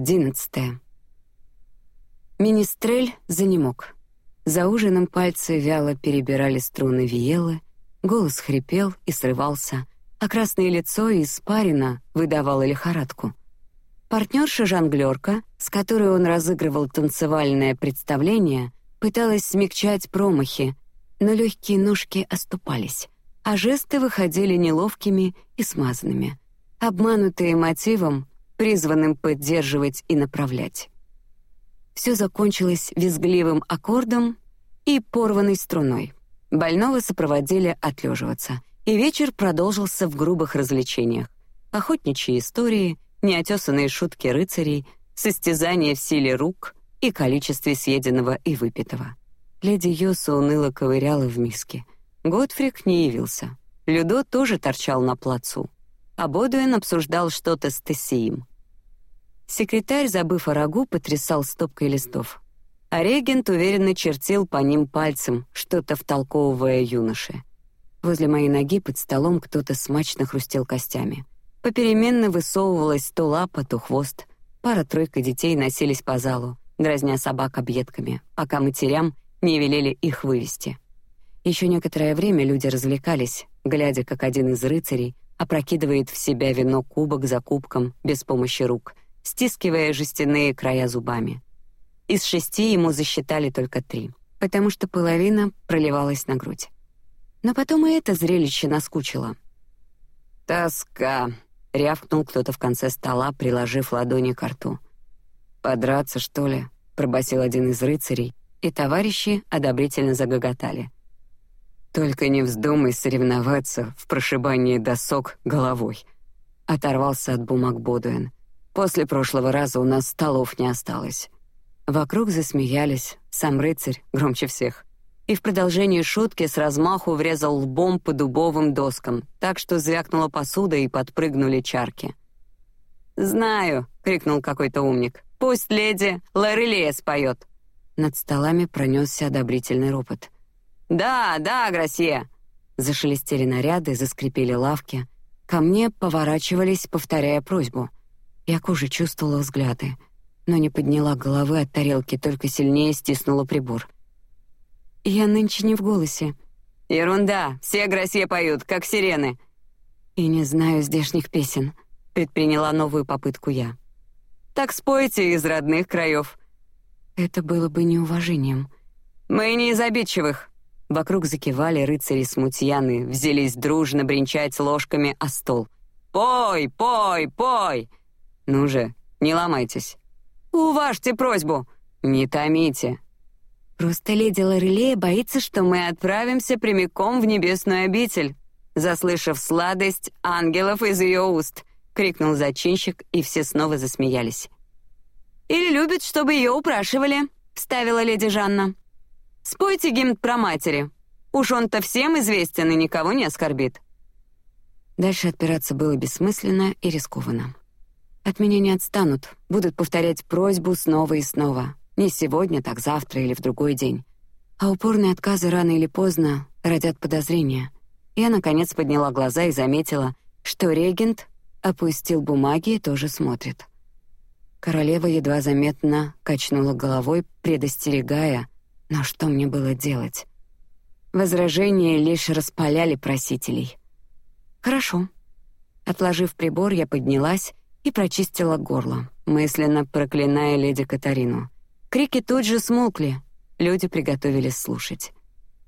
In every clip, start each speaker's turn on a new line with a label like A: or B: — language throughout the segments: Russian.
A: Одиннадцатое. Министрель занемог. За ужином пальцы вяло перебирали струны виелы, голос хрипел и срывался, а красное лицо испарина выдавало лихорадку. Партнерша жонглерка, с которой он разыгрывал танцевальное представление, пыталась смягчать промахи, но легкие ножки оступались, а жесты выходили неловкими и смазанными, обманутые мотивом, призванным поддерживать и направлять. Все закончилось визгливым аккордом и порванной струной. Больного сопроводили отлеживаться, и вечер продолжился в грубых развлечениях: охотничьи истории, неотесанные шутки рыцарей, состязания в силе рук и количестве съеденного и выпитого. Леди Йоса уныло ковыряла в миске. Готфрик не явился. Людо тоже торчал на плацу а Бодуин обсуждал что-то с Тессиим. Секретарь, забыв о рагу, потрясал стопкой листов. А регент уверенно чертил по ним пальцем, что-то втолковывая юноше. Возле моей ноги под столом кто-то смачно хрустел костями. Попеременно высовывалась то лапа, то хвост. Пара-тройка детей носились по залу, дразня собак объедками, пока матерям не велели их вывести. Еще некоторое время люди развлекались, глядя, как один из рыцарей опрокидывает в себя вино кубок за кубком без помощи рук, стискивая жестяные края зубами. Из шести ему засчитали только три, потому что половина проливалась на грудь. Но потом и это зрелище наскучило. Тоска, рявкнул кто-то в конце стола, приложив ладони к рту. Подраться что ли? пробасил один из рыцарей, и товарищи одобрительно загоготали. Только не вздумай соревноваться в прошибании досок головой. Оторвался от бумаг Бодуэн. После прошлого раза у нас столов не осталось. Вокруг засмеялись, сам рыцарь громче всех. И в продолжении шутки с размаху врезал лбом по дубовым доскам, так что звякнула посуда и подпрыгнули чарки. Знаю, крикнул какой-то умник. Пусть леди Лорелия споет. Над столами пронесся одобрительный ропот. Да, да, Грасье. Зашелестели наряды, заскрипели лавки. Ко мне поворачивались, повторяя просьбу. Я кожей чувствовала взгляды, но не подняла головы от тарелки, только сильнее стиснула прибор. Я нынче не в голосе. Ерунда, все Грасье поют, как сирены. И не знаю здешних песен. Предприняла новую попытку я. Так спойте из родных краев. Это было бы неуважением. Мы не из обидчивых. Вокруг закивали рыцари-смутьяны, взялись дружно бренчать ложками о стол. «Пой, пой, пой!» «Ну же, не ломайтесь!» «Уважьте просьбу!» «Не томите!» «Просто леди Лорелея боится, что мы отправимся прямиком в небесную обитель», заслышав сладость ангелов из ее уст, крикнул зачинщик, и все снова засмеялись. «Или любит, чтобы ее упрашивали», — вставила леди Жанна. Спойте гимн про матери. Уж он-то всем известен и никого не оскорбит. Дальше отпираться было бессмысленно и рискованно. От меня не отстанут, будут повторять просьбу снова и снова. Не сегодня, так завтра или в другой день. А упорные отказы рано или поздно родят подозрения. Я наконец подняла глаза и заметила, что регент опустил бумаги и тоже смотрит. Королева едва заметно качнула головой, предостерегая, но что мне было делать? Возражения лишь распаляли просителей. Хорошо. Отложив прибор, я поднялась и прочистила горло, мысленно проклиная леди Катарину. Крики тут же смолкли, люди приготовились слушать,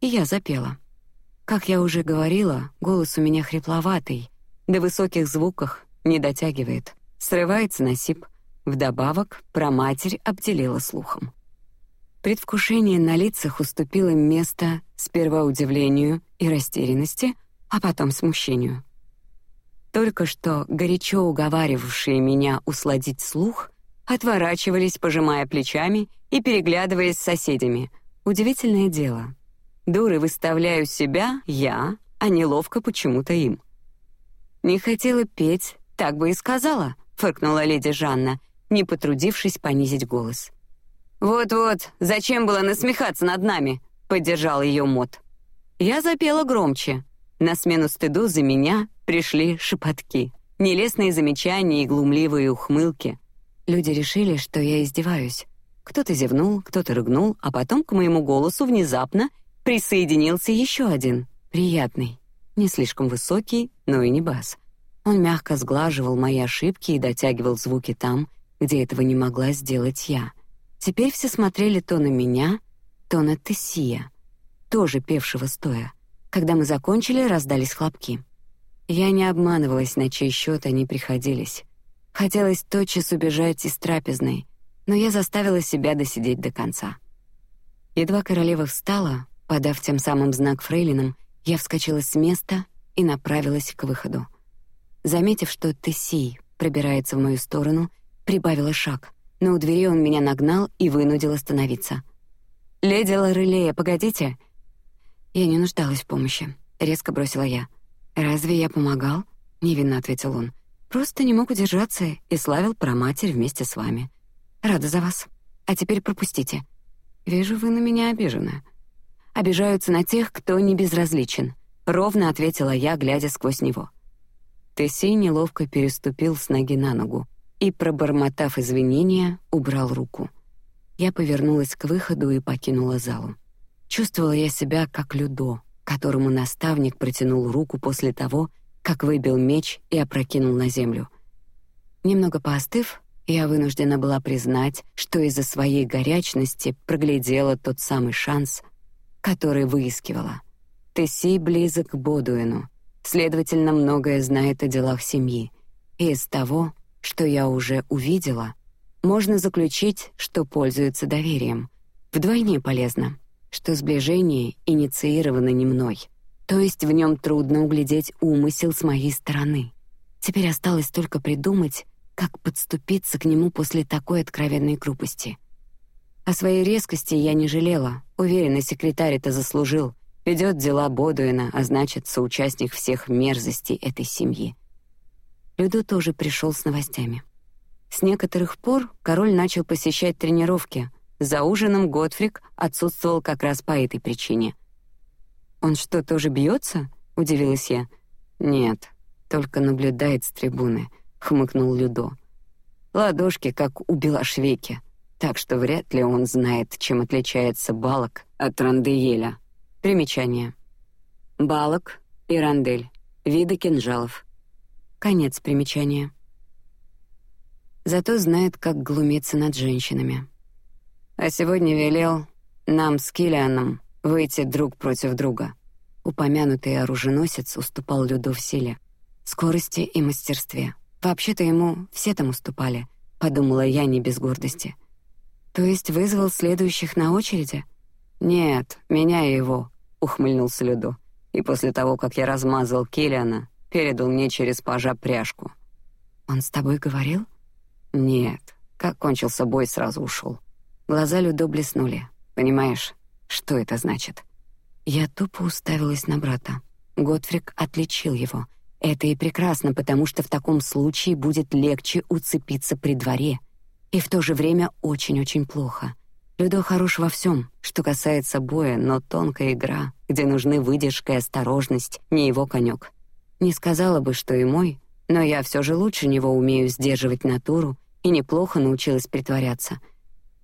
A: и я запела. Как я уже говорила, голос у меня хрипловатый, до высоких звуков не дотягивает, срывается на сип. Вдобавок, про матерь обделила слухом. Предвкушение на лицах уступило место сперва удивлению и растерянности, а потом смущению. Только что горячо уговаривавшие меня усладить слух отворачивались, пожимая плечами и переглядываясь с соседями. Удивительное дело. Дуры выставляю себя я, а неловко почему-то им. Не хотела петь, так бы и сказала, фыркнула леди Жанна, не потрудившись понизить голос. Вот-вот, зачем было насмехаться над нами? Поддержал ее Мот. Я запела громче. На смену стыду за меня пришли шепотки, нелестные замечания и глумливые ухмылки. Люди решили, что я издеваюсь. Кто-то зевнул, кто-то рыгнул, а потом к моему голосу внезапно присоединился еще один, приятный, не слишком высокий, но и не бас. Он мягко сглаживал мои ошибки и дотягивал звуки там, где этого не могла сделать я. Теперь все смотрели то на меня, то на Тессия, тоже певшего стоя. Когда мы закончили, раздались хлопки. Я не обманывалась, на чей счет они приходились. Хотелось тотчас убежать из трапезной, но я заставила себя досидеть до конца. Едва королева встала, подав тем самым знак фрейлинам, я вскочила с места и направилась к выходу. Заметив, что Тессий пробирается в мою сторону, прибавила шаг, но у двери он меня нагнал и вынудил остановиться. «Леди Лорелея, погодите!» Я не нуждалась в помощи. Резко бросила я. «Разве я помогал?» — невинно ответил он. «Просто не мог удержаться и славил про матерь вместе с вами. Рада за вас. А теперь пропустите. Вижу, вы на меня обижены». «Обижаются на тех, кто не безразличен», — ровно ответила я, глядя сквозь него. Тесей неловко переступил с ноги на ногу и, пробормотав извинения, убрал руку. Я повернулась к выходу и покинула залу. Чувствовала я себя как Людо, которому наставник протянул руку после того, как выбил меч и опрокинул на землю. Немного поостыв, я вынуждена была признать, что из-за своей горячности проглядела тот самый шанс, который выискивала. Тесси близок к Бодуэну, следовательно, многое знает о делах семьи. И из того, что я уже увидела, можно заключить, что пользуется доверием. Вдвойне полезно, что сближение инициировано не мной, то есть в нем трудно углядеть умысел с моей стороны. Теперь осталось только придумать, как подступиться к нему после такой откровенной грубости. О своей резкости я не жалела. Уверена, секретарь это заслужил ведет дела Бодуина, а значит, соучастник всех мерзостей этой семьи. Люду тоже пришел с новостями. С некоторых пор король начал посещать тренировки. За ужином Готфрик отсутствовал как раз по этой причине. Он что, тоже бьется? удивилась я. Нет, только наблюдает с трибуны, хмыкнул Людо. Ладошки как у Белошвейки, так что вряд ли он знает, чем отличается балок от рандееля. Примечание. Балок и рандель. Виды кинжалов. Конец примечания. Зато знает, как глумиться над женщинами. А сегодня велел нам с Килианом выйти друг против друга. Упомянутый оруженосец уступал Люду в силе, скорости и мастерстве. Вообще-то ему все там уступали, подумала я не без гордости. То есть вызвал следующих на очереди? Нет, меня и его, ухмыльнулся Людо. И после того, как я размазал Килиана, передал мне через пажа пряжку. Он с тобой говорил? Нет. Как кончился бой, сразу ушел. Глаза Людо блеснули. Понимаешь, что это значит? Я тупо уставилась на брата. Готфрик отличил его. Это и прекрасно, потому что в таком случае будет легче уцепиться при дворе, и в то же время очень-очень плохо. Людо хорош во всем, что касается боя, но тонкая игра, где нужны выдержка и осторожность, не его конек. Не сказала бы, что и мой, но я все же лучше него умею сдерживать натуру и неплохо научилась притворяться.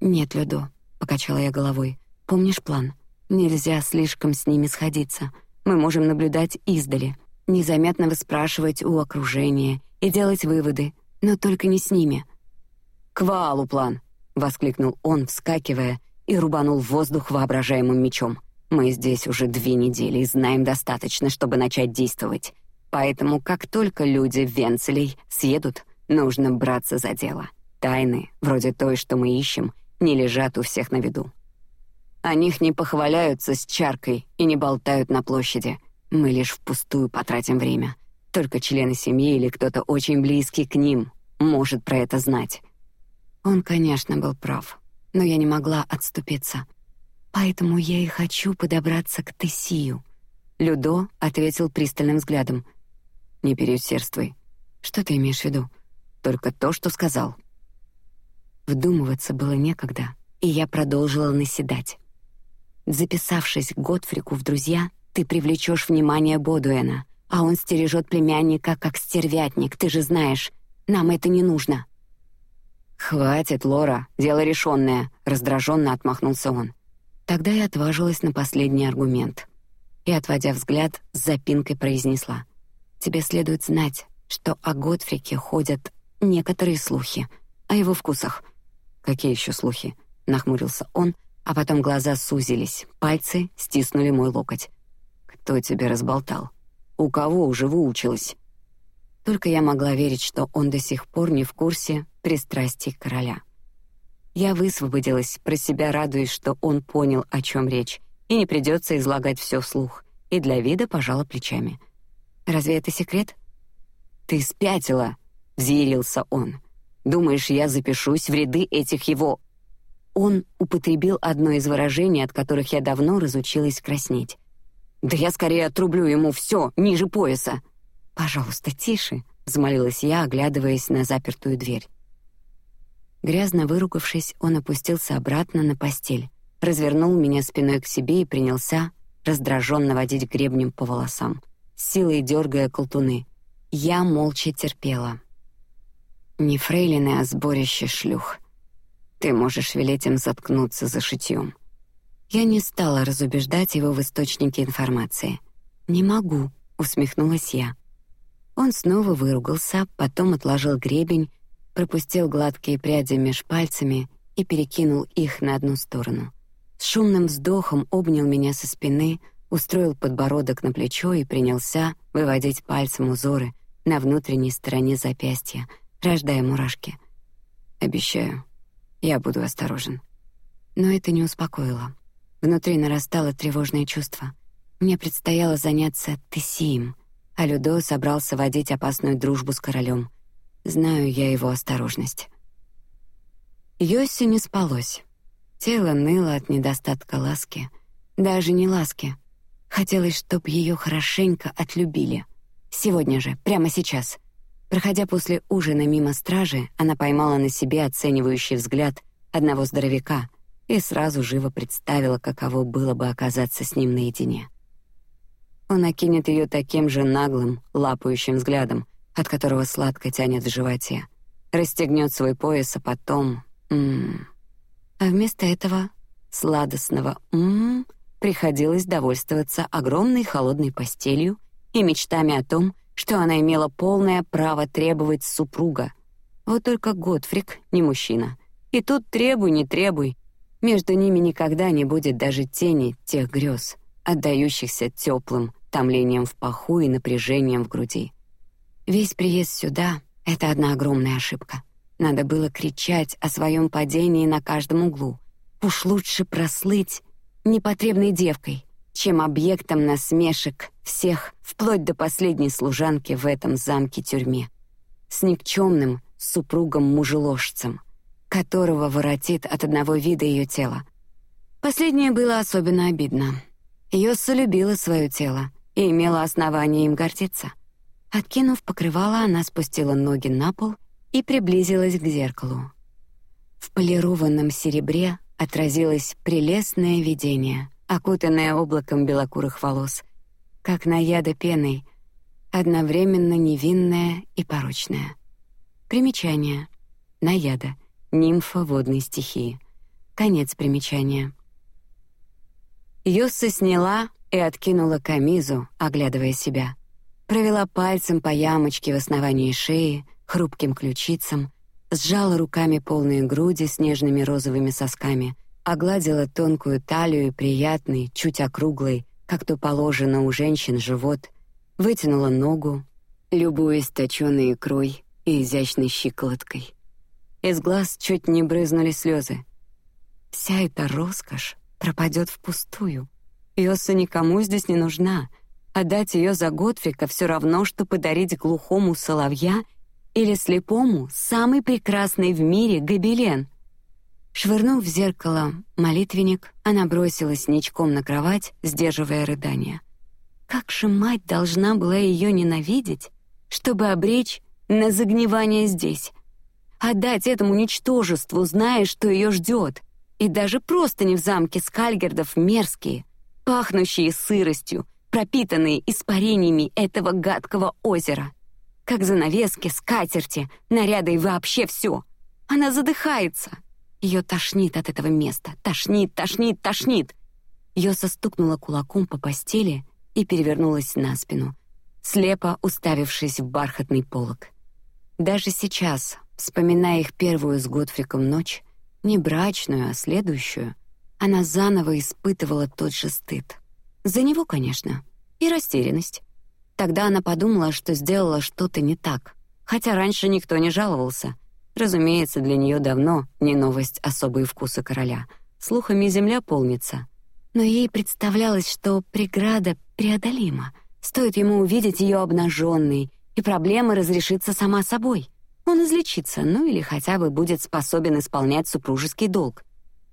A: Нет, Людо, покачала я головой. Помнишь план? Нельзя слишком с ними сходиться. Мы можем наблюдать издали, незаметно выспрашивать у окружения и делать выводы, но только не с ними. К валу план, воскликнул он, вскакивая и рубанул в воздух воображаемым мечом. Мы здесь уже две недели и знаем достаточно, чтобы начать действовать. Поэтому, как только люди Венцелей съедут, нужно браться за дело. Тайны, вроде той, что мы ищем, не лежат у всех на виду. О них не похваляются с чаркой и не болтают на площади. Мы лишь впустую потратим время. Только члены семьи или кто-то очень близкий к ним может про это знать. Он, конечно, был прав, но я не могла отступиться. Поэтому я и хочу подобраться к Тессию. Людо ответил пристальным взглядом. Не переусердствуй. Что ты имеешь в виду? Только то, что сказал. Вдумываться было некогда, и я продолжила наседать. Записавшись к Готфрику в друзья, ты привлечешь внимание Бодуэна, а он стережет племянника как стервятник. Ты же знаешь, нам это не нужно. Хватит, Лора, дело решенное. Раздраженно отмахнулся он. Тогда я отважилась на последний аргумент и, отводя взгляд, с запинкой произнесла: "Тебе следует знать, что о Готфрике ходят некоторые слухи о его вкусах. Какие еще слухи? Нахмурился он, а потом глаза сузились, пальцы стиснули мой локоть. Кто тебе разболтал? У кого уже выучилась? Только я могла верить, что он до сих пор не в курсе пристрастий короля. Я высвободилась, про себя радуясь, что он понял, о чем речь, и не придется излагать все вслух, и для вида пожала плечами. Разве это секрет? Ты спятила, взъярился он. Думаешь, я запишусь в ряды этих его? Он употребил одно из выражений, от которых я давно разучилась краснеть. Да я скорее отрублю ему все ниже пояса. Пожалуйста, тише, взмолилась я, оглядываясь на запертую дверь. Грязно выругавшись, он опустился обратно на постель, развернул меня спиной к себе и принялся раздраженно водить гребнем по волосам, силой дергая колтуны. Я молча терпела. Не фрейлины, а сборище шлюх. Ты можешь велеть им заткнуться за шитьем. Я не стала разубеждать его в источнике информации. Не могу, усмехнулась я. Он снова выругался, потом отложил гребень, пропустил гладкие пряди меж пальцами и перекинул их на одну сторону. С шумным вздохом обнял меня со спины, устроил подбородок на плечо и принялся выводить пальцем узоры на внутренней стороне запястья, рождая мурашки. Обещаю, я буду осторожен. Но это не успокоило. Внутри нарастало тревожное чувство. Мне предстояло заняться Тессием, а Людо собрался водить опасную дружбу с королем. Знаю я его осторожность. Йоси не спалось. Тело ныло от недостатка ласки, даже не ласки. Хотелось, чтоб ее хорошенько отлюбили. Сегодня же, прямо сейчас. Проходя после ужина мимо стражи, она поймала на себе оценивающий взгляд одного здоровяка и сразу живо представила, каково было бы оказаться с ним наедине. Он окинет ее таким же наглым, лапающим взглядом, от которого сладко тянет в животе, расстегнет свой пояс, а потом, м а вместо этого сладостного м приходилось довольствоваться огромной холодной постелью и мечтами о том, что она имела полное право требовать супруга. Вот только Готфрик не мужчина. И тут требуй, не требуй. Между ними никогда не будет даже тени тех грез, отдающихся теплым томлением в паху и напряжением в груди. Весь приезд сюда — это одна огромная ошибка. Надо было кричать о своем падении на каждом углу. Уж лучше прослыть непотребной девкой, чем объектом насмешек всех, вплоть до последней служанки в этом замке-тюрьме, с никчемным супругом-мужеложцем, которого воротит от одного вида ее тела. Последнее было особенно обидно. Йосса любила свое тело и имела основание им гордиться. Откинув покрывало, она спустила ноги на пол и приблизилась к зеркалу. В полированном серебре отразилось прелестное видение, окутанное облаком белокурых волос, как наяда пеной, одновременно невинная и порочная. Примечание: наяда, нимфа водной стихии. Конец примечания. Юсса сняла и откинула камизу, оглядывая себя. Провела пальцем по ямочке в основании шеи, хрупким ключицам, сжала руками полные груди с нежными розовыми сосками, огладила тонкую талию и приятный, чуть округлый, как то положено у женщин живот, вытянула ногу, любуясь точёной икрой и изящной щиколоткой. Из глаз чуть не брызнули слезы. Вся эта роскошь пропадет впустую. Йоса никому здесь не нужна. Отдать ее за Готфрика все равно, что подарить глухому соловья или слепому самый прекрасный в мире гобелен. Швырнув в зеркало молитвенник, она бросилась ничком на кровать, сдерживая рыдания. Как же мать должна была ее ненавидеть, чтобы обречь на загнивание здесь, отдать этому ничтожеству, зная, что ее ждет, и даже просто не в замке Скальгердов мерзкие, пахнущие сыростью, пропитанные испарениями этого гадкого озера, как занавески, скатерти, наряды и вообще все. Она задыхается. Ее тошнит от этого места. Тошнит, тошнит, тошнит. Йоса стукнула кулаком по постели и перевернулась на спину, слепо уставившись в бархатный полог. Даже сейчас, вспоминая их первую с Готфриком ночь, не брачную, а следующую, она заново испытывала тот же стыд. За него, конечно, и растерянность. Тогда она подумала, что сделала что-то не так, хотя раньше никто не жаловался. Разумеется, для нее давно не новость особые вкусы короля. Слухами земля полнится. Но ей представлялось, что преграда преодолима. Стоит ему увидеть ее обнаженной, и проблема разрешится сама собой. Он излечится, ну или хотя бы будет способен исполнять супружеский долг.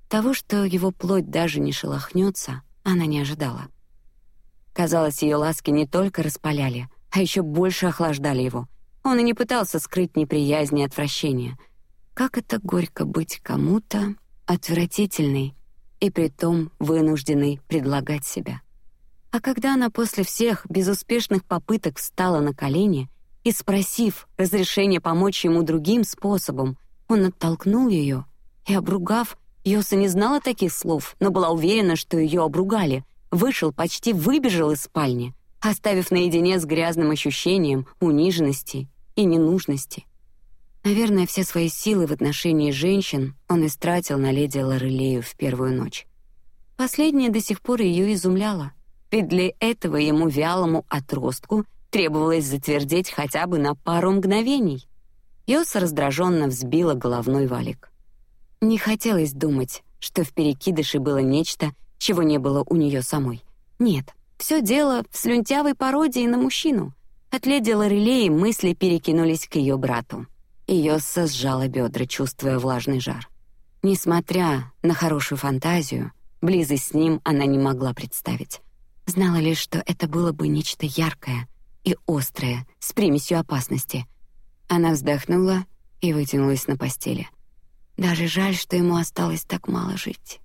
A: Того, что его плоть даже не шелохнется, она не ожидала. Казалось, ее ласки не только распаляли, а еще больше охлаждали его. Он и не пытался скрыть неприязнь и отвращение. Как это горько быть кому-то отвратительной и притом вынужденной предлагать себя. А когда она после всех безуспешных попыток встала на колени и, спросив разрешения помочь ему другим способом, он оттолкнул ее и, обругав, Йоса не знала таких слов, но была уверена, что ее обругали, вышел, почти выбежал из спальни, оставив наедине с грязным ощущением униженности и ненужности. Наверное, все свои силы в отношении женщин он истратил на леди Лорелею в первую ночь. Последняя до сих пор ее изумляла, ведь для этого ему вялому отростку требовалось затвердеть хотя бы на пару мгновений. Йоса раздраженно взбила головной валик. Не хотелось думать, что в перекидыше было нечто, чего не было у нее самой. Нет, все дело в слюнтявой пародии на мужчину. От леди Лорелеи мысли перекинулись к ее брату. Ее сжала бедра, чувствуя влажный жар. Несмотря на хорошую фантазию, близость с ним она не могла представить. Знала лишь, что это было бы нечто яркое и острое, с примесью опасности. Она вздохнула и вытянулась на постели. Даже жаль, что ему осталось так мало жить.